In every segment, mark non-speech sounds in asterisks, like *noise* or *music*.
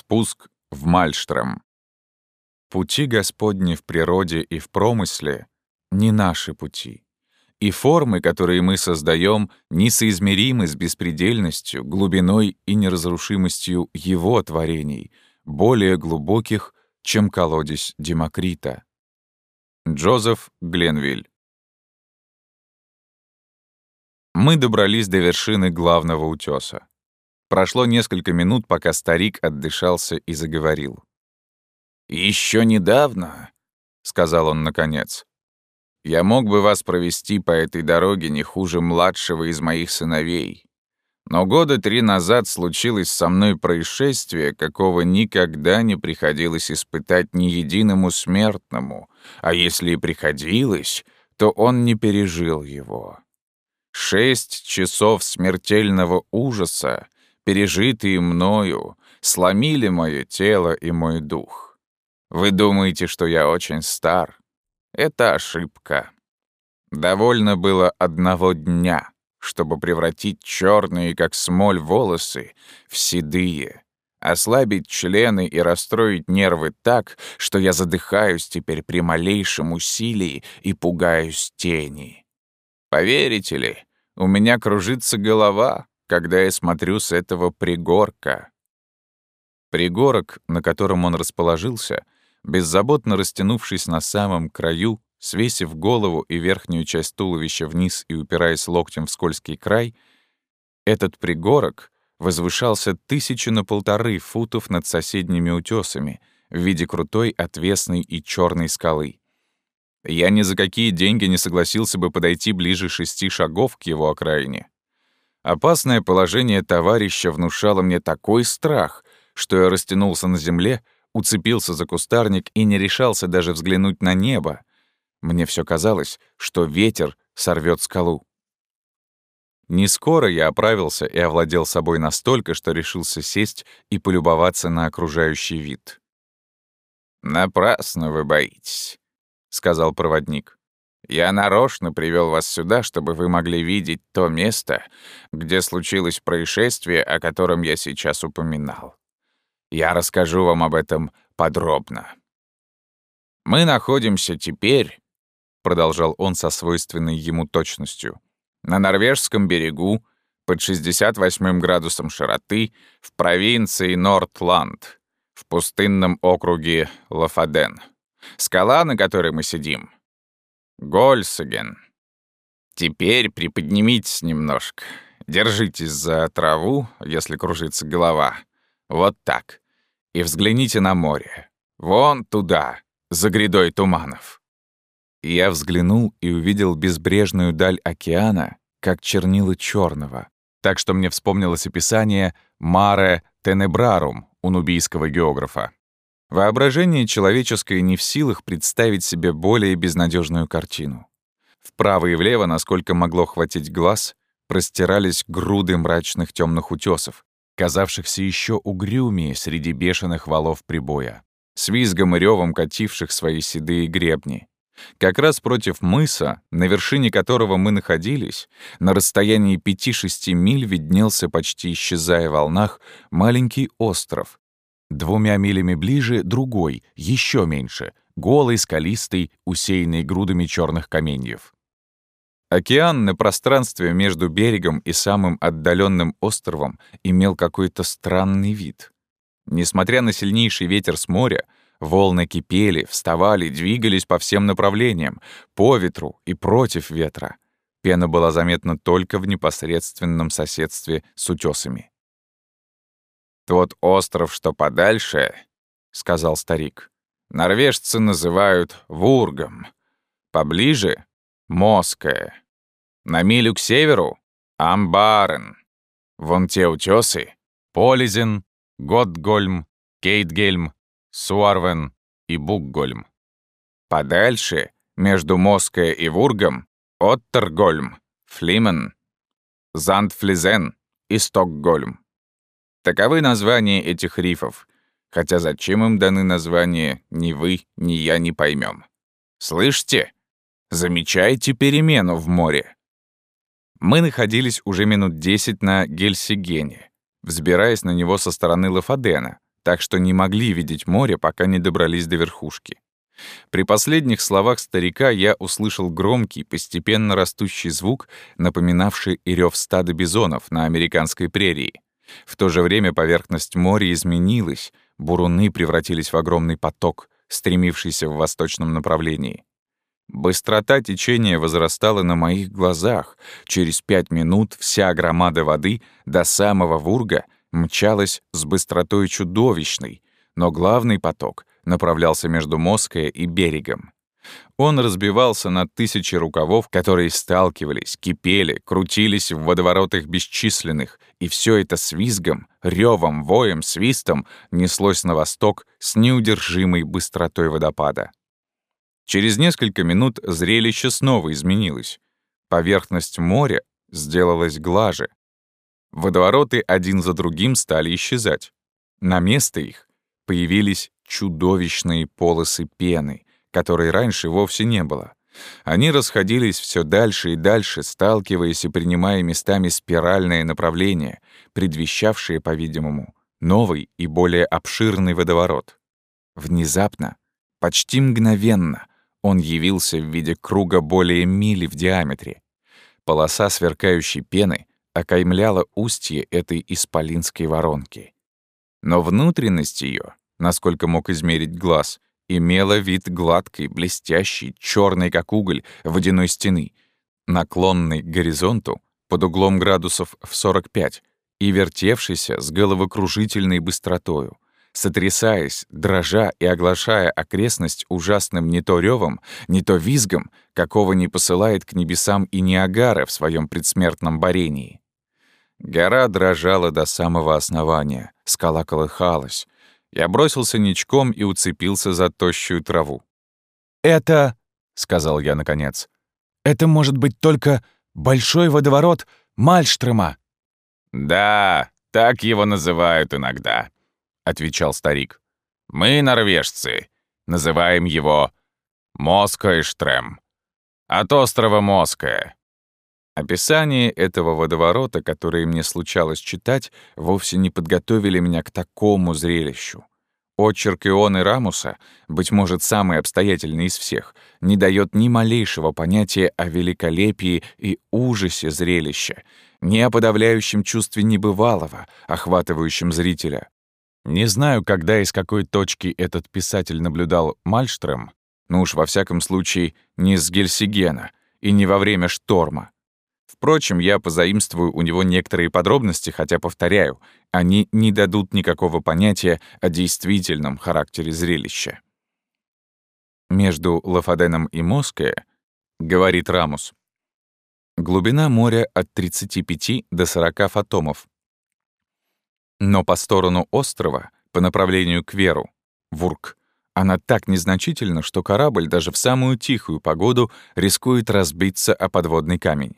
Спуск в Мальштрем. Пути Господни в природе и в промысле — не наши пути. И формы, которые мы создаем, несоизмеримы с беспредельностью, глубиной и неразрушимостью Его творений, более глубоких, чем колодец Демокрита. Джозеф Гленвиль Мы добрались до вершины главного утёса. Прошло несколько минут, пока старик отдышался и заговорил. Еще недавно», — сказал он наконец, — «я мог бы вас провести по этой дороге не хуже младшего из моих сыновей. Но года три назад случилось со мной происшествие, какого никогда не приходилось испытать ни единому смертному, а если и приходилось, то он не пережил его. Шесть часов смертельного ужаса пережитые мною, сломили мое тело и мой дух. Вы думаете, что я очень стар? Это ошибка. Довольно было одного дня, чтобы превратить черные, как смоль, волосы в седые, ослабить члены и расстроить нервы так, что я задыхаюсь теперь при малейшем усилии и пугаюсь тени. Поверите ли, у меня кружится голова, когда я смотрю с этого пригорка. Пригорок, на котором он расположился, беззаботно растянувшись на самом краю, свесив голову и верхнюю часть туловища вниз и упираясь локтем в скользкий край, этот пригорок возвышался тысячу на полторы футов над соседними утесами в виде крутой, отвесной и черной скалы. Я ни за какие деньги не согласился бы подойти ближе шести шагов к его окраине. Опасное положение товарища внушало мне такой страх, что я растянулся на земле, уцепился за кустарник и не решался даже взглянуть на небо. Мне все казалось, что ветер сорвет скалу. Не скоро я оправился и овладел собой настолько, что решился сесть и полюбоваться на окружающий вид. «Напрасно вы боитесь», — сказал проводник. Я нарочно привел вас сюда, чтобы вы могли видеть то место, где случилось происшествие, о котором я сейчас упоминал. Я расскажу вам об этом подробно. Мы находимся теперь, продолжал он со свойственной ему точностью, на норвежском берегу под 68 градусом широты в провинции Нортланд, в пустынном округе Лафаден. Скала, на которой мы сидим, Гольсаген. Теперь приподнимитесь немножко. Держитесь за траву, если кружится голова. Вот так. И взгляните на море. Вон туда, за грядой туманов. я взглянул и увидел безбрежную даль океана, как чернила черного. Так что мне вспомнилось описание «Маре Тенебрарум» у нубийского географа. Воображение человеческое не в силах представить себе более безнадежную картину. Вправо и влево, насколько могло хватить глаз, простирались груды мрачных темных утесов, казавшихся еще угрюмее среди бешеных валов прибоя, с визгом и ревом кативших свои седые гребни. Как раз против мыса, на вершине которого мы находились, на расстоянии 5-6 миль виднелся, почти исчезая в волнах, маленький остров, Двумя милями ближе — другой, еще меньше, голый, скалистый, усеянный грудами черных каменьев. Океан на пространстве между берегом и самым отдаленным островом имел какой-то странный вид. Несмотря на сильнейший ветер с моря, волны кипели, вставали, двигались по всем направлениям, по ветру и против ветра. Пена была заметна только в непосредственном соседстве с утесами. «Тот остров, что подальше, — сказал старик, — норвежцы называют Вургом. Поближе — Моская. На милю к северу — Амбарен. Вон те утёсы — Полизен, Готгольм, Кейтгельм, Суарвен и Букгольм. Подальше, между Моская и Вургом, Оттергольм, Флимен, Зандфлизен и Стокгольм. Таковы названия этих рифов, хотя зачем им даны названия, ни вы, ни я не поймем. Слышите? Замечаете перемену в море? Мы находились уже минут десять на Гельсигене, взбираясь на него со стороны Лафадена, так что не могли видеть море, пока не добрались до верхушки. При последних словах старика я услышал громкий, постепенно растущий звук, напоминавший и рёв стада бизонов на американской прерии. В то же время поверхность моря изменилась, буруны превратились в огромный поток, стремившийся в восточном направлении. Быстрота течения возрастала на моих глазах. Через пять минут вся громада воды до самого Вурга мчалась с быстротой чудовищной, но главный поток направлялся между Москвой и берегом. Он разбивался на тысячи рукавов, которые сталкивались, кипели, крутились в водоворотах бесчисленных, и все это с визгом, ревом, воем, свистом неслось на восток с неудержимой быстротой водопада. Через несколько минут зрелище снова изменилось. Поверхность моря сделалась глаже. Водовороты один за другим стали исчезать. На место их появились чудовищные полосы пены, которой раньше вовсе не было. Они расходились все дальше и дальше, сталкиваясь и принимая местами спиральное направление, предвещавшее, по-видимому, новый и более обширный водоворот. Внезапно, почти мгновенно, он явился в виде круга более мили в диаметре. Полоса сверкающей пены окаймляла устье этой исполинской воронки. Но внутренность ее насколько мог измерить глаз, имела вид гладкой, блестящей, черной как уголь, водяной стены, наклонной к горизонту под углом градусов в 45 и вертевшейся с головокружительной быстротою, сотрясаясь, дрожа и оглашая окрестность ужасным не то ревом, не то визгом, какого не посылает к небесам и Ниагара в своем предсмертном борении. Гора дрожала до самого основания, скала колыхалась, я бросился ничком и уцепился за тощую траву. «Это...» — сказал я наконец. «Это может быть только большой водоворот Мальштрема». «Да, так его называют иногда», — отвечал старик. «Мы, норвежцы, называем его Москойштрем. От острова Моская. Описание этого водоворота, которое мне случалось читать, вовсе не подготовили меня к такому зрелищу. Очерк Ионы Рамуса, быть может, самый обстоятельный из всех, не дает ни малейшего понятия о великолепии и ужасе зрелища, ни о подавляющем чувстве небывалого, охватывающем зрителя. Не знаю, когда и с какой точки этот писатель наблюдал Мальштрем, но уж во всяком случае не с Гельсигена и не во время шторма. Впрочем, я позаимствую у него некоторые подробности, хотя, повторяю, они не дадут никакого понятия о действительном характере зрелища. Между Лафаденом и Моское, говорит Рамус, глубина моря от 35 до 40 фотомов. Но по сторону острова, по направлению к Веру, Вурк, она так незначительна, что корабль даже в самую тихую погоду рискует разбиться о подводный камень.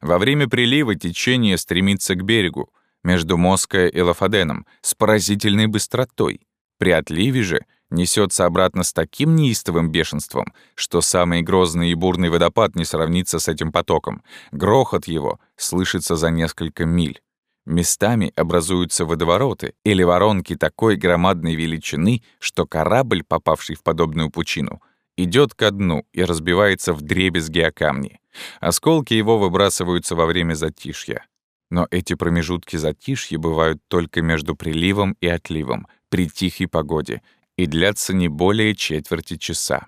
Во время прилива течение стремится к берегу, между Моской и Лафаденом, с поразительной быстротой. При отливе же несется обратно с таким неистовым бешенством, что самый грозный и бурный водопад не сравнится с этим потоком. Грохот его слышится за несколько миль. Местами образуются водовороты или воронки такой громадной величины, что корабль, попавший в подобную пучину, идет ко дну и разбивается в дребезги о камни. Осколки его выбрасываются во время затишья. Но эти промежутки затишья бывают только между приливом и отливом, при тихой погоде, и длятся не более четверти часа.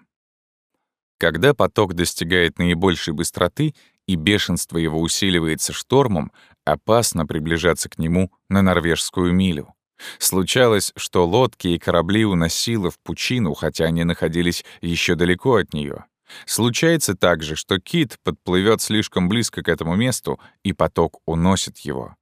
Когда поток достигает наибольшей быстроты и бешенство его усиливается штормом, опасно приближаться к нему на норвежскую милю. Случалось, что лодки и корабли уносило в пучину, хотя они находились еще далеко от нее. Случается также, что кит подплывет слишком близко к этому месту, и поток уносит его.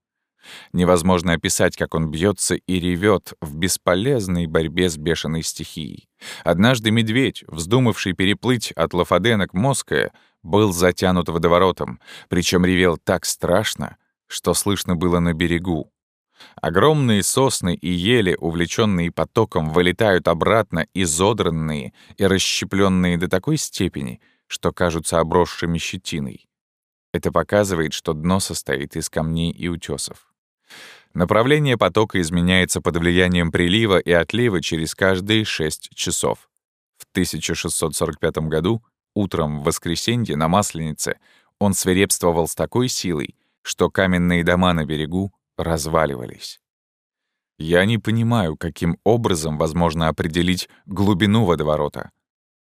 Невозможно описать, как он бьется и ревет в бесполезной борьбе с бешеной стихией. Однажды медведь, вздумавший переплыть от Лафадена к Моское, был затянут водоворотом, причем ревел так страшно, что слышно было на берегу. Огромные сосны и ели, увлеченные потоком, вылетают обратно изодранные и расщепленные до такой степени, что кажутся обросшими щетиной. Это показывает, что дно состоит из камней и утесов. Направление потока изменяется под влиянием прилива и отлива через каждые 6 часов. В 1645 году, утром в воскресенье на Масленице, он свирепствовал с такой силой, что каменные дома на берегу разваливались. Я не понимаю, каким образом возможно определить глубину водоворота.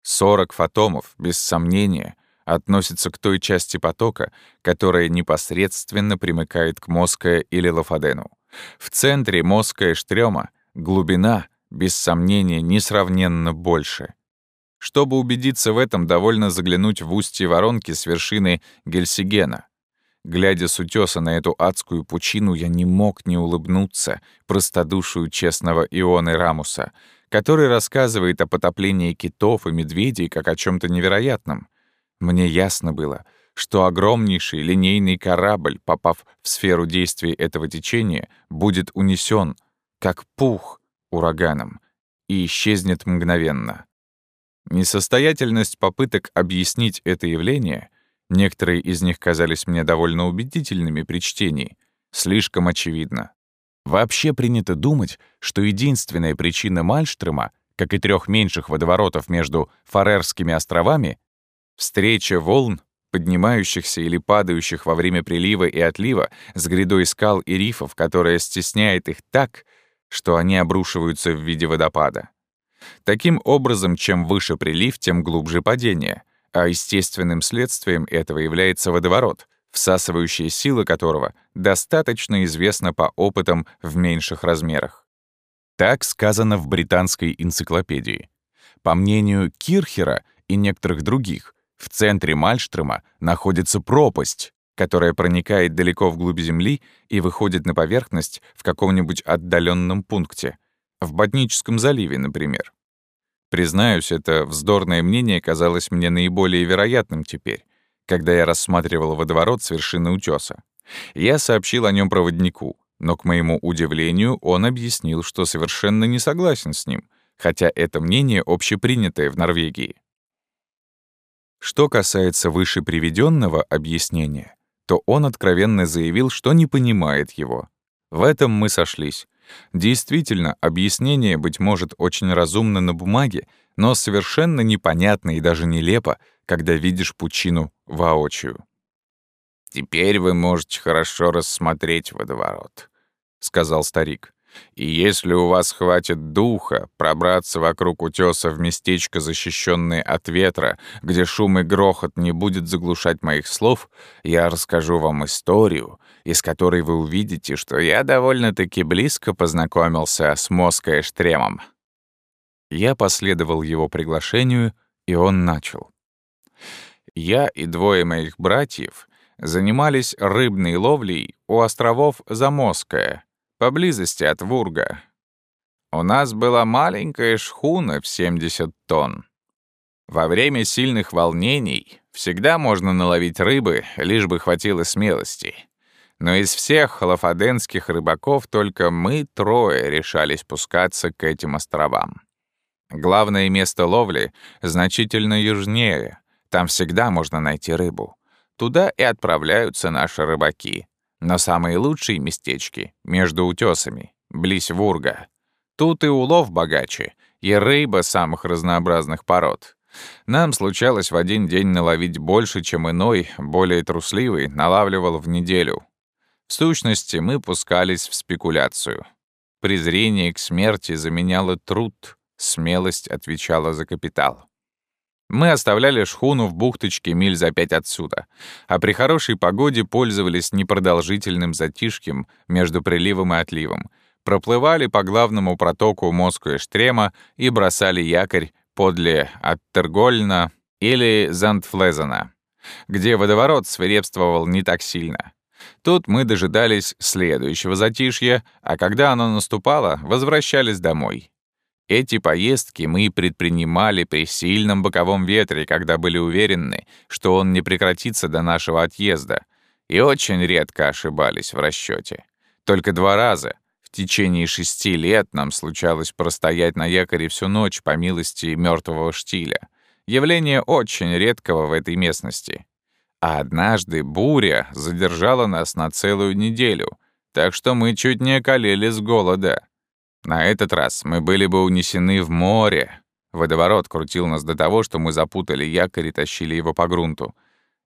40 фотомов, без сомнения, относится к той части потока, которая непосредственно примыкает к Моское или Лафадену. В центре Моская штрёма глубина, без сомнения, несравненно больше. Чтобы убедиться в этом, довольно заглянуть в устье воронки с вершины Гельсигена. Глядя с утёса на эту адскую пучину, я не мог не улыбнуться простодушию честного Ионы Рамуса, который рассказывает о потоплении китов и медведей как о чём-то невероятном. Мне ясно было, что огромнейший линейный корабль, попав в сферу действия этого течения, будет унесен, как пух, ураганом, и исчезнет мгновенно. Несостоятельность попыток объяснить это явление, некоторые из них казались мне довольно убедительными при чтении, слишком очевидно. Вообще принято думать, что единственная причина Мальштрема, как и трех меньших водоворотов между Фарерскими островами, Встреча волн, поднимающихся или падающих во время прилива и отлива с грядой скал и рифов, которая стесняет их так, что они обрушиваются в виде водопада. Таким образом, чем выше прилив, тем глубже падение, а естественным следствием этого является водоворот, всасывающая сила которого достаточно известна по опытам в меньших размерах. Так сказано в британской энциклопедии. По мнению Кирхера и некоторых других, в центре Мальштрема находится пропасть, которая проникает далеко вглубь Земли и выходит на поверхность в каком-нибудь отдаленном пункте, в Ботническом заливе, например. Признаюсь, это вздорное мнение казалось мне наиболее вероятным теперь, когда я рассматривал водоворот с вершины утёса. Я сообщил о нем проводнику, но, к моему удивлению, он объяснил, что совершенно не согласен с ним, хотя это мнение общепринятое в Норвегии. Что касается выше приведенного объяснения, то он откровенно заявил, что не понимает его. В этом мы сошлись. Действительно, объяснение, быть может, очень разумно на бумаге, но совершенно непонятно и даже нелепо, когда видишь пучину воочию. «Теперь вы можете хорошо рассмотреть водоворот», — сказал старик. И если у вас хватит духа пробраться вокруг утёса в местечко, защищенное от ветра, где шум и грохот не будет заглушать моих слов, я расскажу вам историю, из которой вы увидите, что я довольно-таки близко познакомился с Моской Штремом. Я последовал его приглашению, и он начал. Я и двое моих братьев занимались рыбной ловлей у островов Замоская, поблизости от Вурга. У нас была маленькая шхуна в 70 тонн. Во время сильных волнений всегда можно наловить рыбы, лишь бы хватило смелости. Но из всех холофаденских рыбаков только мы трое решались спускаться к этим островам. Главное место ловли значительно южнее. Там всегда можно найти рыбу. Туда и отправляются наши рыбаки. Но самые лучшие местечки — между утесами, близ Вурга. Тут и улов богаче, и рыба самых разнообразных пород. Нам случалось в один день наловить больше, чем иной, более трусливый, налавливал в неделю. В сущности, мы пускались в спекуляцию. Презрение к смерти заменяло труд, смелость отвечала за капитал. Мы оставляли шхуну в бухточке миль за пять отсюда, а при хорошей погоде пользовались непродолжительным затишьем между приливом и отливом, проплывали по главному протоку Москвы Штрема и бросали якорь подле Аттергольна или Зандфлезена, где водоворот свирепствовал не так сильно. Тут мы дожидались следующего затишья, а когда оно наступало, возвращались домой. Эти поездки мы предпринимали при сильном боковом ветре, когда были уверены, что он не прекратится до нашего отъезда, и очень редко ошибались в расчете. Только два раза в течение шести лет нам случалось простоять на якоре всю ночь по милости мертвого штиля. Явление очень редкого в этой местности. А однажды буря задержала нас на целую неделю, так что мы чуть не околели с голода. На этот раз мы были бы унесены в море. Водоворот крутил нас до того, что мы запутали якорь и тащили его по грунту.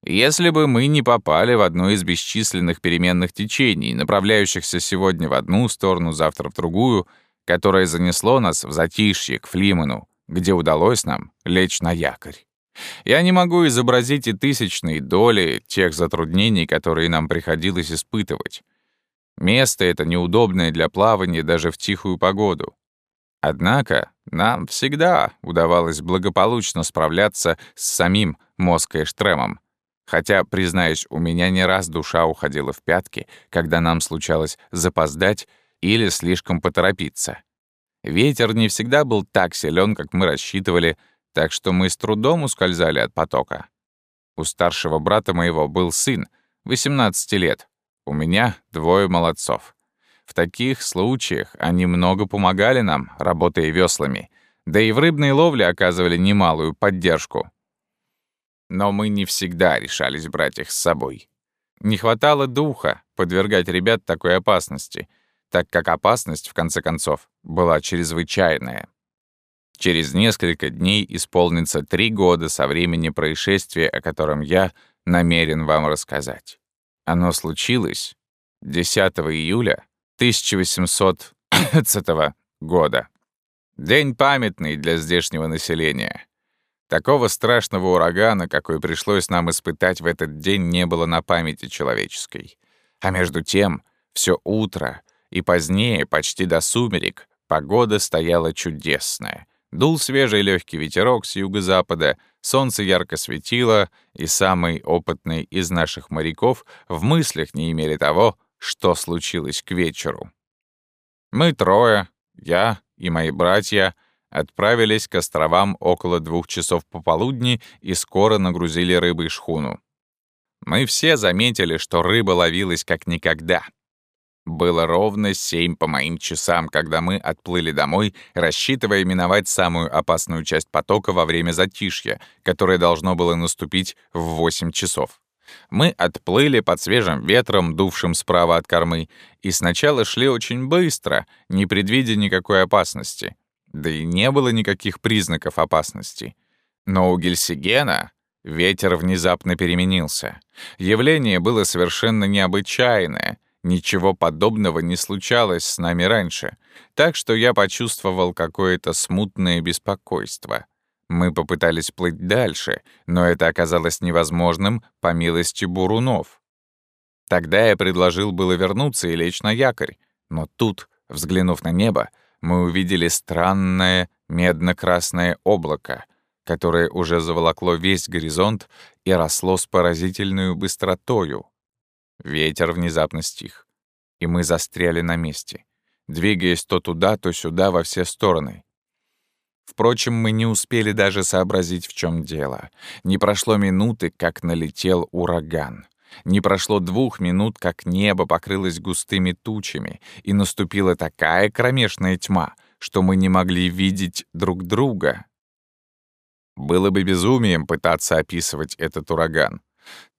Если бы мы не попали в одно из бесчисленных переменных течений, направляющихся сегодня в одну сторону, завтра в другую, которое занесло нас в затишье к Флимену, где удалось нам лечь на якорь. Я не могу изобразить и тысячной доли тех затруднений, которые нам приходилось испытывать. Место это неудобное для плавания даже в тихую погоду. Однако нам всегда удавалось благополучно справляться с самим Моской-Штремом, хотя, признаюсь, у меня не раз душа уходила в пятки, когда нам случалось запоздать или слишком поторопиться. Ветер не всегда был так силен, как мы рассчитывали, так что мы с трудом ускользали от потока. У старшего брата моего был сын, 18 лет, у меня двое молодцов. В таких случаях они много помогали нам, работая веслами, да и в рыбной ловле оказывали немалую поддержку. Но мы не всегда решались брать их с собой. Не хватало духа подвергать ребят такой опасности, так как опасность, в конце концов, была чрезвычайная. Через несколько дней исполнится три года со времени происшествия, о котором я намерен вам рассказать. Оно случилось 10 июля 1800 *coughs* года. День памятный для здешнего населения. Такого страшного урагана, какой пришлось нам испытать в этот день, не было на памяти человеческой. А между тем, все утро и позднее, почти до сумерек, погода стояла чудесная. Дул свежий легкий ветерок с юго-запада, Солнце ярко светило, и самый опытный из наших моряков в мыслях не имели того, что случилось к вечеру. Мы трое, я и мои братья, отправились к островам около двух часов пополудни и скоро нагрузили рыбой шхуну. Мы все заметили, что рыба ловилась как никогда — было ровно семь по моим часам, когда мы отплыли домой, рассчитывая миновать самую опасную часть потока во время затишья, которое должно было наступить в восемь часов. Мы отплыли под свежим ветром, дувшим справа от кормы, и сначала шли очень быстро, не предвидя никакой опасности. Да и не было никаких признаков опасности. Но у Гельсигена ветер внезапно переменился. Явление было совершенно необычайное — Ничего подобного не случалось с нами раньше, так что я почувствовал какое-то смутное беспокойство. Мы попытались плыть дальше, но это оказалось невозможным по милости бурунов. Тогда я предложил было вернуться и лечь на якорь, но тут, взглянув на небо, мы увидели странное медно-красное облако, которое уже заволокло весь горизонт и росло с поразительной быстротою. Ветер внезапно стих, и мы застряли на месте, двигаясь то туда, то сюда во все стороны. Впрочем, мы не успели даже сообразить, в чем дело. Не прошло минуты, как налетел ураган. Не прошло двух минут, как небо покрылось густыми тучами, и наступила такая кромешная тьма, что мы не могли видеть друг друга. Было бы безумием пытаться описывать этот ураган.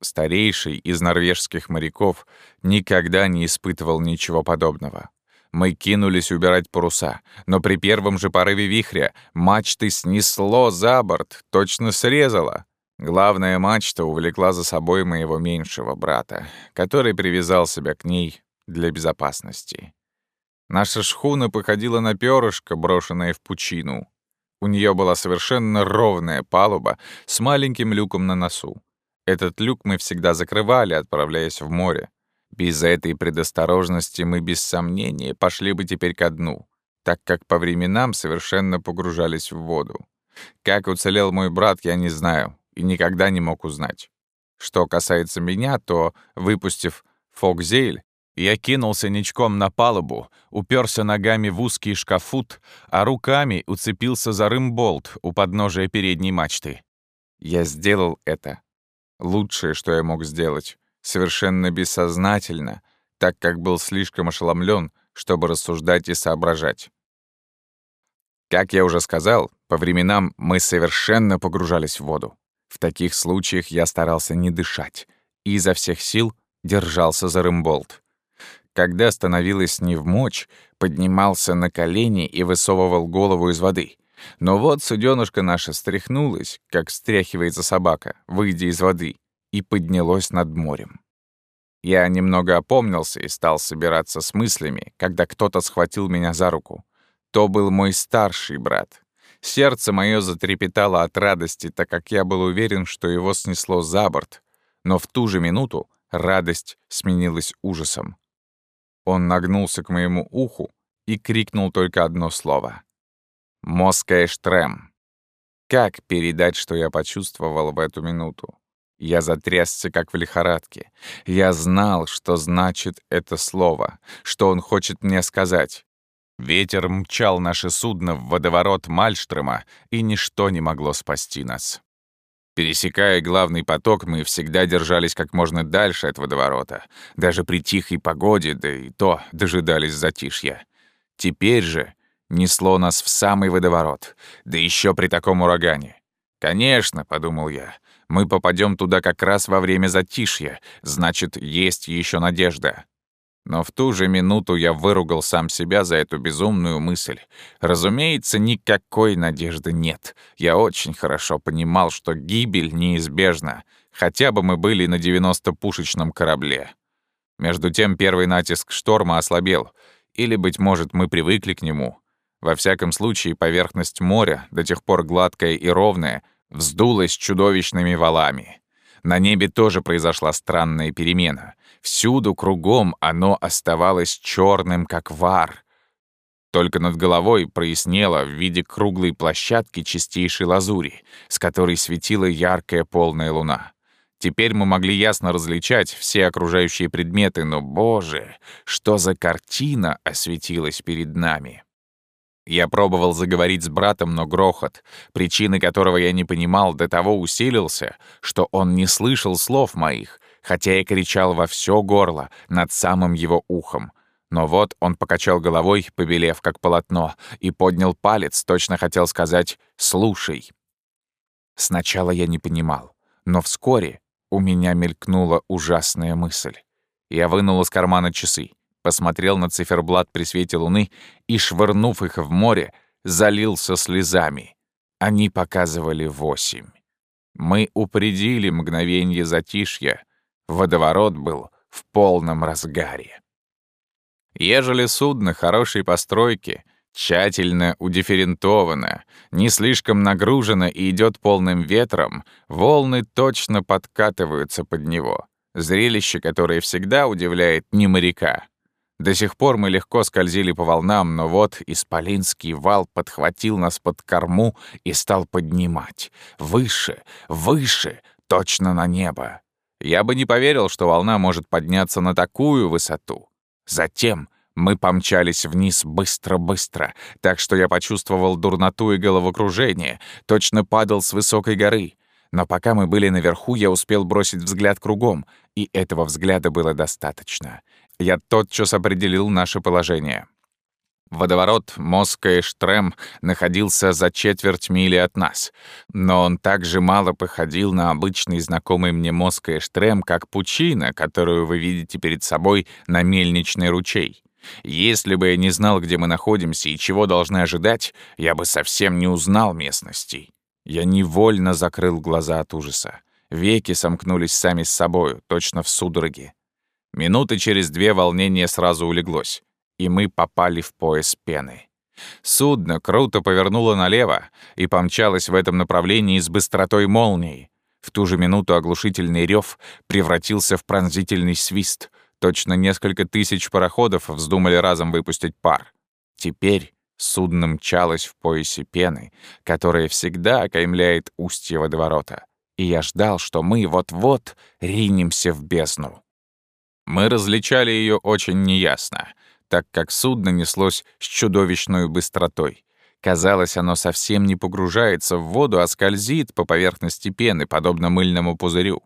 Старейший из норвежских моряков никогда не испытывал ничего подобного. Мы кинулись убирать паруса, но при первом же порыве вихря мачты снесло за борт, точно срезало. Главная мачта увлекла за собой моего меньшего брата, который привязал себя к ней для безопасности. Наша шхуна походила на перышко, брошенное в пучину. У нее была совершенно ровная палуба с маленьким люком на носу. Этот люк мы всегда закрывали, отправляясь в море. Без этой предосторожности мы без сомнения пошли бы теперь ко дну, так как по временам совершенно погружались в воду. Как уцелел мой брат, я не знаю и никогда не мог узнать. Что касается меня, то, выпустив фокзейль, я кинулся ничком на палубу, уперся ногами в узкий шкафут, а руками уцепился за рымболт у подножия передней мачты. Я сделал это Лучшее, что я мог сделать, совершенно бессознательно, так как был слишком ошеломлен, чтобы рассуждать и соображать. Как я уже сказал, по временам мы совершенно погружались в воду. В таких случаях я старался не дышать и изо всех сил держался за рымболт. когда становилось невмочь, поднимался на колени и высовывал голову из воды. Но вот суденушка наша стряхнулась, как стряхивается собака, выйдя из воды, и поднялось над морем. Я немного опомнился и стал собираться с мыслями, когда кто-то схватил меня за руку. То был мой старший брат. Сердце мое затрепетало от радости, так как я был уверен, что его снесло за борт. Но в ту же минуту радость сменилась ужасом. Он нагнулся к моему уху и крикнул только одно слово. «Моская штрем». Как передать, что я почувствовал в эту минуту? Я затрясся, как в лихорадке. Я знал, что значит это слово, что он хочет мне сказать. Ветер мчал наше судно в водоворот Мальштрема, и ничто не могло спасти нас. Пересекая главный поток, мы всегда держались как можно дальше от водоворота. Даже при тихой погоде, да и то дожидались затишья. Теперь же несло нас в самый водоворот, да еще при таком урагане. «Конечно», — подумал я, — «мы попадем туда как раз во время затишья, значит, есть еще надежда». Но в ту же минуту я выругал сам себя за эту безумную мысль. Разумеется, никакой надежды нет. Я очень хорошо понимал, что гибель неизбежна, хотя бы мы были на 90-пушечном корабле. Между тем первый натиск шторма ослабел, или, быть может, мы привыкли к нему. Во всяком случае, поверхность моря, до тех пор гладкая и ровная, вздулась чудовищными валами. На небе тоже произошла странная перемена. Всюду кругом оно оставалось черным, как вар. Только над головой прояснело в виде круглой площадки чистейшей лазури, с которой светила яркая полная луна. Теперь мы могли ясно различать все окружающие предметы, но, боже, что за картина осветилась перед нами! Я пробовал заговорить с братом, но грохот, причины которого я не понимал, до того усилился, что он не слышал слов моих, хотя я кричал во все горло над самым его ухом. Но вот он покачал головой, побелев как полотно, и поднял палец, точно хотел сказать «слушай». Сначала я не понимал, но вскоре у меня мелькнула ужасная мысль. Я вынул из кармана часы посмотрел на циферблат при свете луны и, швырнув их в море, залился слезами. Они показывали восемь. Мы упредили мгновенье затишья. Водоворот был в полном разгаре. Ежели судно хорошей постройки, тщательно удифферентовано, не слишком нагружено и идет полным ветром, волны точно подкатываются под него. Зрелище, которое всегда удивляет не моряка. До сих пор мы легко скользили по волнам, но вот исполинский вал подхватил нас под корму и стал поднимать. Выше, выше, точно на небо. Я бы не поверил, что волна может подняться на такую высоту. Затем мы помчались вниз быстро-быстро, так что я почувствовал дурноту и головокружение, точно падал с высокой горы. Но пока мы были наверху, я успел бросить взгляд кругом, и этого взгляда было достаточно я тотчас определил наше положение. Водоворот Моска и Штрем находился за четверть мили от нас, но он так же мало походил на обычный знакомый мне Моска и Штрем, как пучина, которую вы видите перед собой на мельничный ручей. Если бы я не знал, где мы находимся и чего должны ожидать, я бы совсем не узнал местностей. Я невольно закрыл глаза от ужаса. Веки сомкнулись сами с собою, точно в судороге. Минуты через две волнение сразу улеглось, и мы попали в пояс пены. Судно круто повернуло налево и помчалось в этом направлении с быстротой молнии. В ту же минуту оглушительный рев превратился в пронзительный свист. Точно несколько тысяч пароходов вздумали разом выпустить пар. Теперь судно мчалось в поясе пены, которая всегда окаймляет устье водоворота. И я ждал, что мы вот-вот ринемся в бездну. Мы различали ее очень неясно, так как судно неслось с чудовищной быстротой. Казалось, оно совсем не погружается в воду, а скользит по поверхности пены, подобно мыльному пузырю.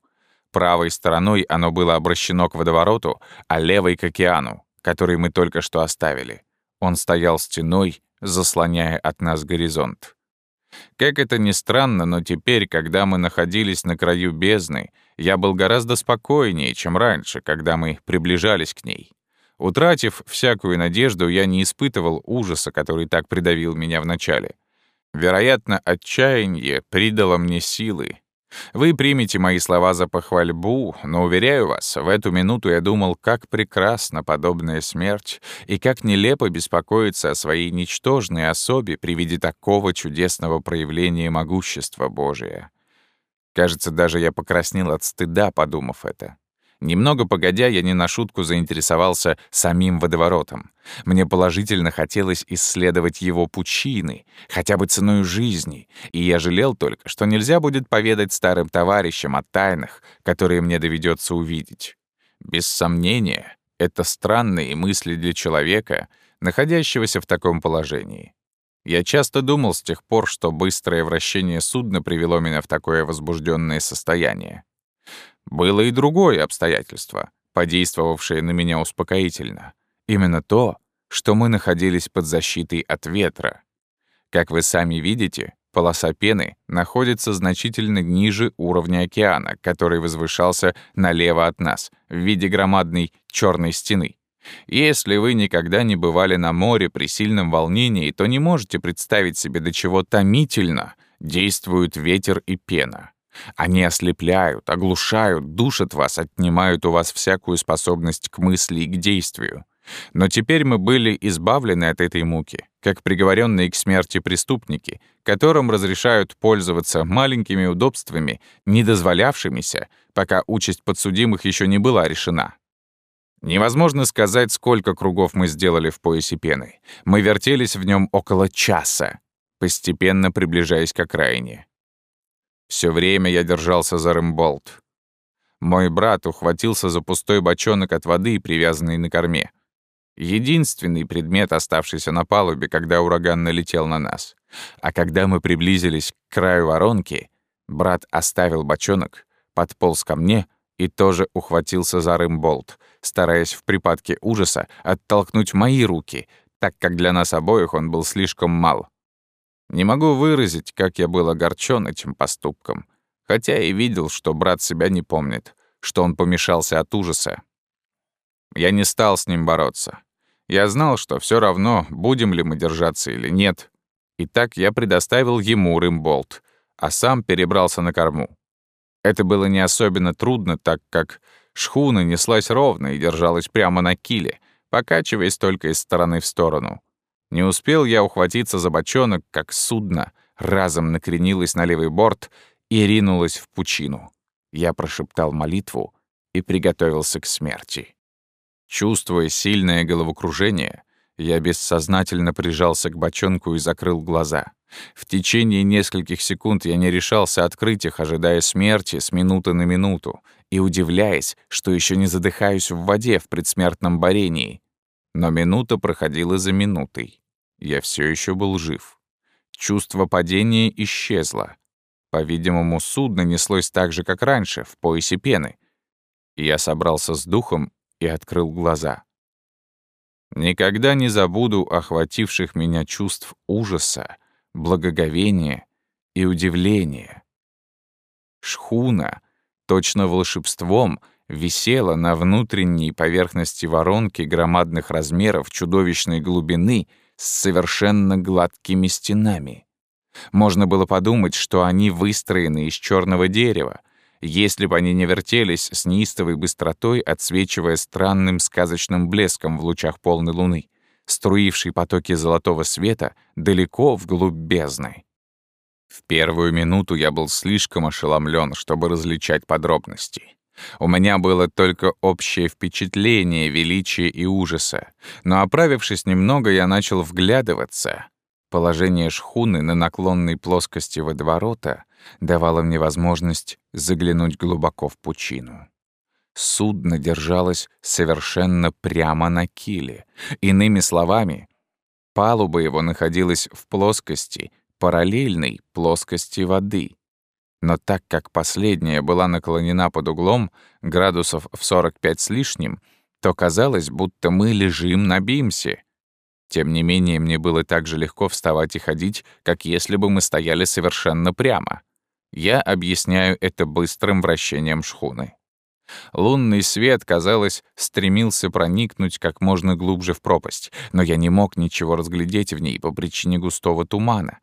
Правой стороной оно было обращено к водовороту, а левой — к океану, который мы только что оставили. Он стоял стеной, заслоняя от нас горизонт. Как это ни странно, но теперь, когда мы находились на краю бездны, я был гораздо спокойнее, чем раньше, когда мы приближались к ней. Утратив всякую надежду, я не испытывал ужаса, который так придавил меня вначале. Вероятно, отчаяние придало мне силы. Вы примете мои слова за похвальбу, но, уверяю вас, в эту минуту я думал, как прекрасна подобная смерть и как нелепо беспокоиться о своей ничтожной особе при виде такого чудесного проявления могущества Божия. Кажется, даже я покраснел от стыда, подумав это. Немного погодя, я не на шутку заинтересовался самим водоворотом. Мне положительно хотелось исследовать его пучины, хотя бы ценой жизни, и я жалел только, что нельзя будет поведать старым товарищам о тайнах, которые мне доведется увидеть. Без сомнения, это странные мысли для человека, находящегося в таком положении. Я часто думал с тех пор, что быстрое вращение судна привело меня в такое возбужденное состояние. Было и другое обстоятельство, подействовавшее на меня успокоительно. Именно то, что мы находились под защитой от ветра. Как вы сами видите, полоса пены находится значительно ниже уровня океана, который возвышался налево от нас, в виде громадной черной стены. Если вы никогда не бывали на море при сильном волнении, то не можете представить себе, до чего томительно действуют ветер и пена. Они ослепляют, оглушают, душат вас, отнимают у вас всякую способность к мысли и к действию. Но теперь мы были избавлены от этой муки, как приговоренные к смерти преступники, которым разрешают пользоваться маленькими удобствами, не дозволявшимися, пока участь подсудимых еще не была решена. Невозможно сказать, сколько кругов мы сделали в поясе пены. Мы вертелись в нем около часа, постепенно приближаясь к окраине. Все время я держался за рымболт. Мой брат ухватился за пустой бочонок от воды, привязанный на корме. Единственный предмет, оставшийся на палубе, когда ураган налетел на нас. А когда мы приблизились к краю воронки, брат оставил бочонок, подполз ко мне и тоже ухватился за рымболт, стараясь в припадке ужаса оттолкнуть мои руки, так как для нас обоих он был слишком мал. Не могу выразить, как я был огорчен этим поступком, хотя и видел, что брат себя не помнит, что он помешался от ужаса. Я не стал с ним бороться. Я знал, что все равно, будем ли мы держаться или нет. И так я предоставил ему рымболт, а сам перебрался на корму. Это было не особенно трудно, так как шхуна неслась ровно и держалась прямо на киле, покачиваясь только из стороны в сторону. Не успел я ухватиться за бочонок, как судно разом накренилось на левый борт и ринулось в пучину. Я прошептал молитву и приготовился к смерти. Чувствуя сильное головокружение, я бессознательно прижался к бочонку и закрыл глаза. В течение нескольких секунд я не решался открыть их, ожидая смерти с минуты на минуту и удивляясь, что еще не задыхаюсь в воде в предсмертном борении. Но минута проходила за минутой. Я все еще был жив. Чувство падения исчезло. По-видимому, судно неслось так же, как раньше, в поясе пены. Я собрался с духом и открыл глаза. Никогда не забуду охвативших меня чувств ужаса, благоговения и удивления. Шхуна, точно волшебством, висела на внутренней поверхности воронки громадных размеров чудовищной глубины — с совершенно гладкими стенами. Можно было подумать, что они выстроены из черного дерева, если бы они не вертелись с неистовой быстротой, отсвечивая странным сказочным блеском в лучах полной луны, струившей потоки золотого света далеко вглубь бездны. В первую минуту я был слишком ошеломлен, чтобы различать подробности. У меня было только общее впечатление величия и ужаса, но оправившись немного, я начал вглядываться. Положение шхуны на наклонной плоскости водоворота давало мне возможность заглянуть глубоко в пучину. Судно держалось совершенно прямо на киле. Иными словами, палуба его находилась в плоскости, параллельной плоскости воды. Но так как последняя была наклонена под углом градусов в 45 с лишним, то казалось, будто мы лежим на бимсе. Тем не менее, мне было так же легко вставать и ходить, как если бы мы стояли совершенно прямо. Я объясняю это быстрым вращением шхуны. Лунный свет, казалось, стремился проникнуть как можно глубже в пропасть, но я не мог ничего разглядеть в ней по причине густого тумана,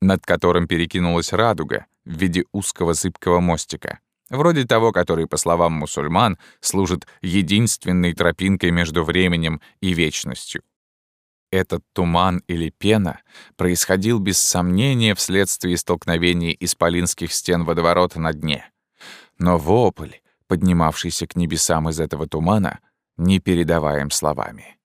над которым перекинулась радуга в виде узкого зыбкого мостика, вроде того, который, по словам мусульман, служит единственной тропинкой между временем и вечностью. Этот туман или пена происходил без сомнения вследствие столкновения исполинских стен водоворота на дне. Но вопль, поднимавшийся к небесам из этого тумана, не передаваем словами.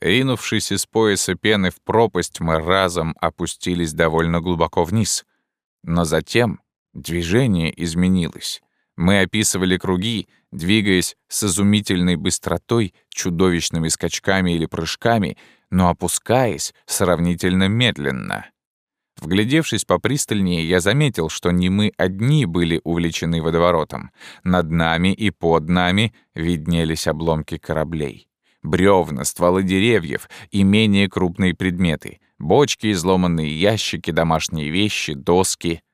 Ринувшись из пояса пены в пропасть, мы разом опустились довольно глубоко вниз. Но затем движение изменилось. Мы описывали круги, двигаясь с изумительной быстротой, чудовищными скачками или прыжками, но опускаясь сравнительно медленно. Вглядевшись попристальнее, я заметил, что не мы одни были увлечены водоворотом. Над нами и под нами виднелись обломки кораблей. Бревна, стволы деревьев и менее крупные предметы. Бочки, изломанные ящики, домашние вещи, доски —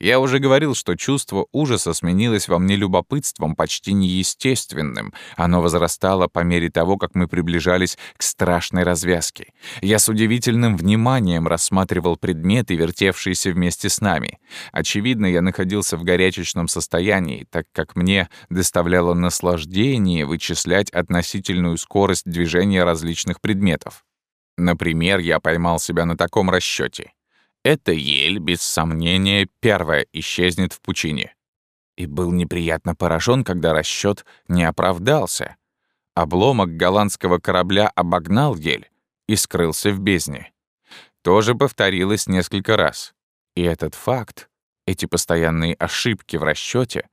я уже говорил, что чувство ужаса сменилось во мне любопытством почти неестественным. Оно возрастало по мере того, как мы приближались к страшной развязке. Я с удивительным вниманием рассматривал предметы, вертевшиеся вместе с нами. Очевидно, я находился в горячечном состоянии, так как мне доставляло наслаждение вычислять относительную скорость движения различных предметов. Например, я поймал себя на таком расчете. Эта ель, без сомнения, первая исчезнет в пучине. И был неприятно поражен, когда расчет не оправдался. Обломок голландского корабля обогнал ель и скрылся в бездне. То же повторилось несколько раз. И этот факт, эти постоянные ошибки в расчете,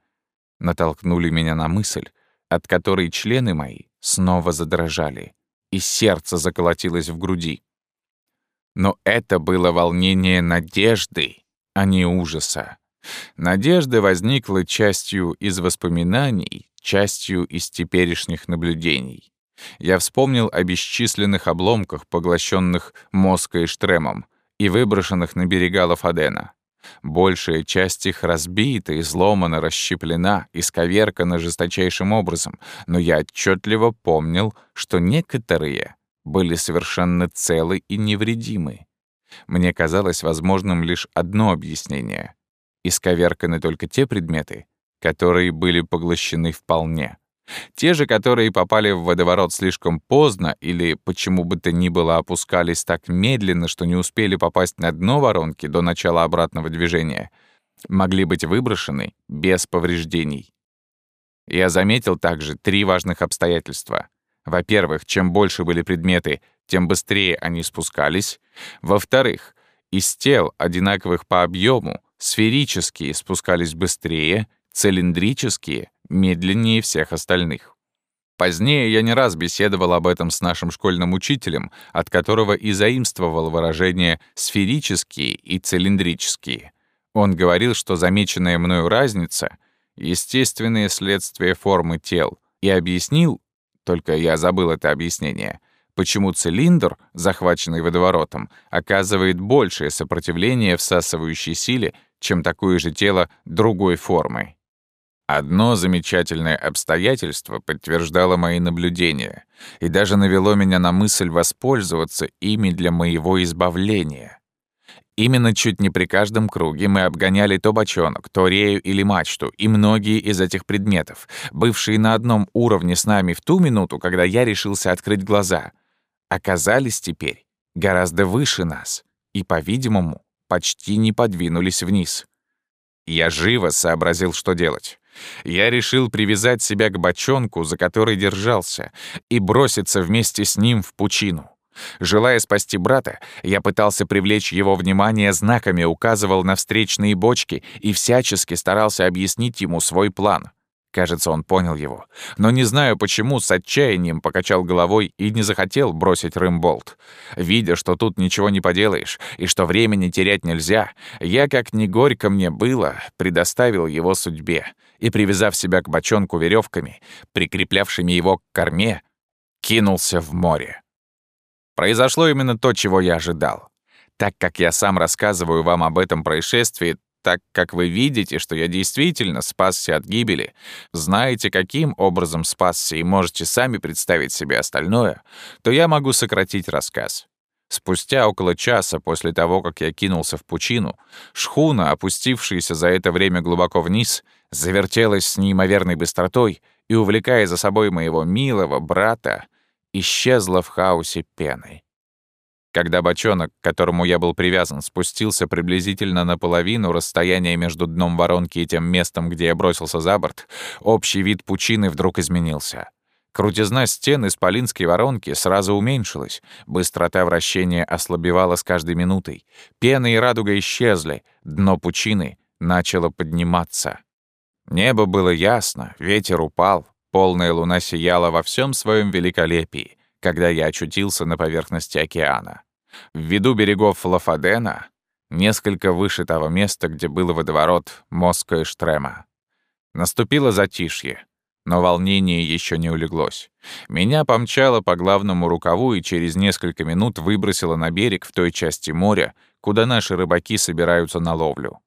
натолкнули меня на мысль, от которой члены мои снова задрожали, и сердце заколотилось в груди. Но это было волнение надежды, а не ужаса. Надежда возникла частью из воспоминаний, частью из теперешних наблюдений. Я вспомнил о бесчисленных обломках, поглощенных Моской и Штремом, и выброшенных на берега Лафадена. Большая часть их разбита, изломана, расщеплена, исковеркана жесточайшим образом, но я отчетливо помнил, что некоторые были совершенно целы и невредимы. Мне казалось возможным лишь одно объяснение. Исковерканы только те предметы, которые были поглощены вполне. Те же, которые попали в водоворот слишком поздно или почему бы то ни было опускались так медленно, что не успели попасть на дно воронки до начала обратного движения, могли быть выброшены без повреждений. Я заметил также три важных обстоятельства. Во-первых, чем больше были предметы, тем быстрее они спускались. Во-вторых, из тел, одинаковых по объему, сферические спускались быстрее, цилиндрические — медленнее всех остальных. Позднее я не раз беседовал об этом с нашим школьным учителем, от которого и заимствовал выражение «сферические» и «цилиндрические». Он говорил, что замеченная мною разница — естественное следствие формы тел, и объяснил только я забыл это объяснение. Почему цилиндр, захваченный водоворотом, оказывает большее сопротивление всасывающей силе, чем такое же тело другой формы? Одно замечательное обстоятельство подтверждало мои наблюдения и даже навело меня на мысль воспользоваться ими для моего избавления. Именно чуть не при каждом круге мы обгоняли то бочонок, то рею или мачту, и многие из этих предметов, бывшие на одном уровне с нами в ту минуту, когда я решился открыть глаза, оказались теперь гораздо выше нас и, по-видимому, почти не подвинулись вниз. Я живо сообразил, что делать. Я решил привязать себя к бочонку, за который держался, и броситься вместе с ним в пучину. Желая спасти брата, я пытался привлечь его внимание знаками, указывал на встречные бочки и всячески старался объяснить ему свой план. Кажется, он понял его. Но не знаю почему, с отчаянием покачал головой и не захотел бросить рымболт. Видя, что тут ничего не поделаешь и что времени терять нельзя, я, как ни горько мне было, предоставил его судьбе и, привязав себя к бочонку веревками, прикреплявшими его к корме, кинулся в море. Произошло именно то, чего я ожидал. Так как я сам рассказываю вам об этом происшествии, так как вы видите, что я действительно спасся от гибели, знаете, каким образом спасся и можете сами представить себе остальное, то я могу сократить рассказ. Спустя около часа после того, как я кинулся в пучину, шхуна, опустившаяся за это время глубоко вниз, завертелась с неимоверной быстротой и, увлекая за собой моего милого брата, исчезла в хаосе пены. Когда бочонок, к которому я был привязан, спустился приблизительно наполовину расстояния между дном воронки и тем местом, где я бросился за борт, общий вид пучины вдруг изменился. Крутизна стен исполинской воронки сразу уменьшилась, быстрота вращения ослабевала с каждой минутой, пена и радуга исчезли, дно пучины начало подниматься. Небо было ясно, ветер упал, полная луна сияла во всем своем великолепии, когда я очутился на поверхности океана. В виду берегов Лафадена, несколько выше того места, где был водоворот Моска и Штрема. Наступило затишье, но волнение еще не улеглось. Меня помчало по главному рукаву и через несколько минут выбросило на берег в той части моря, куда наши рыбаки собираются на ловлю.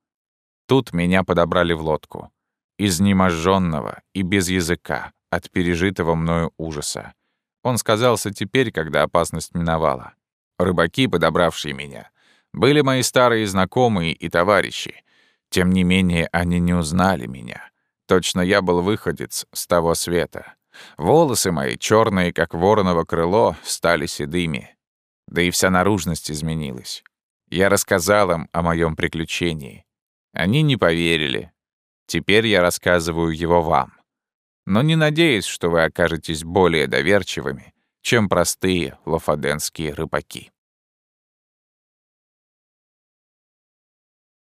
Тут меня подобрали в лодку. Изнеможенного и без языка от пережитого мною ужаса. Он сказался теперь, когда опасность миновала. Рыбаки, подобравшие меня, были мои старые знакомые и товарищи. Тем не менее, они не узнали меня. Точно я был выходец с того света. Волосы мои, черные, как вороново крыло, стали седыми. Да и вся наружность изменилась. Я рассказал им о моем приключении. Они не поверили. Теперь я рассказываю его вам. Но не надеюсь, что вы окажетесь более доверчивыми, чем простые лофаденские рыбаки.